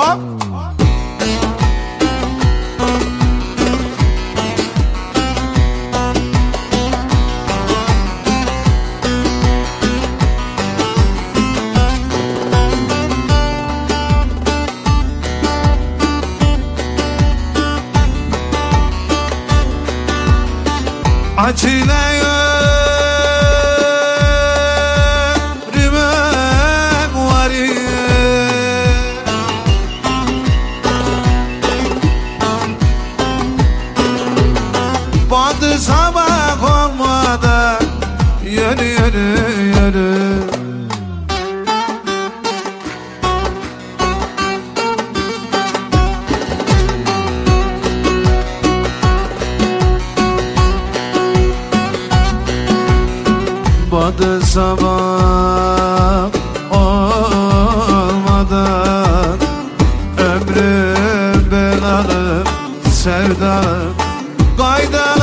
Hop. Acile Batı sabah olmadan Yürü yürü yürü. Batı sabah olmadan Ömrüm belalım sevdalım Kaydalım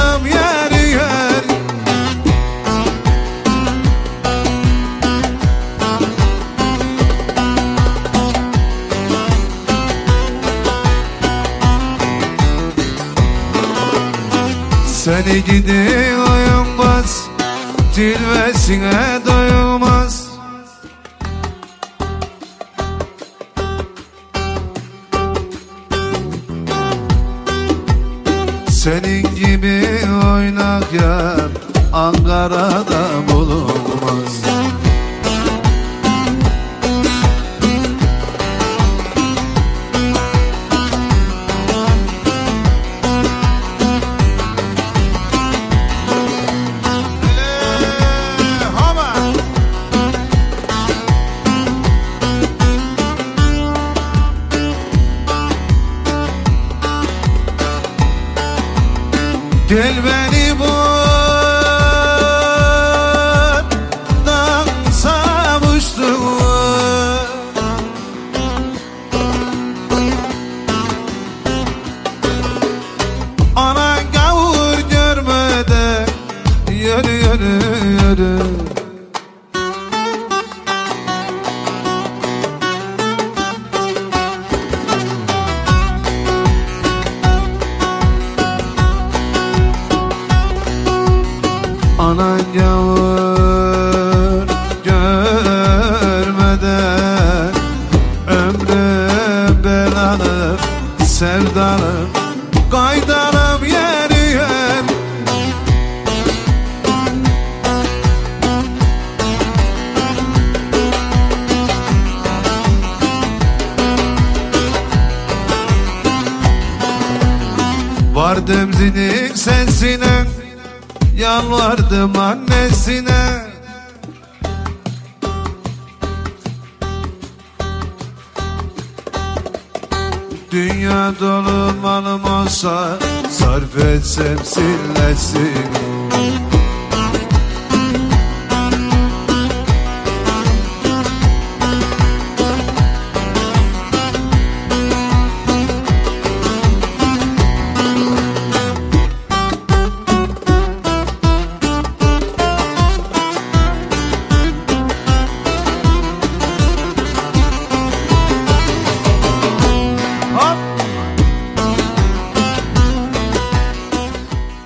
Seni gidi oyunmaz Cilvesine doyulmaz. Senin gibi oynak yar Ankara'da bulunmaz Gel beni buradan Anan gavur görmeden Ömrü belalı sevdalı Kaydarım yer yer Vardım zinik sesine Yalvardım annesine. Dünya dolu malım olsa Sarf etsem sillesin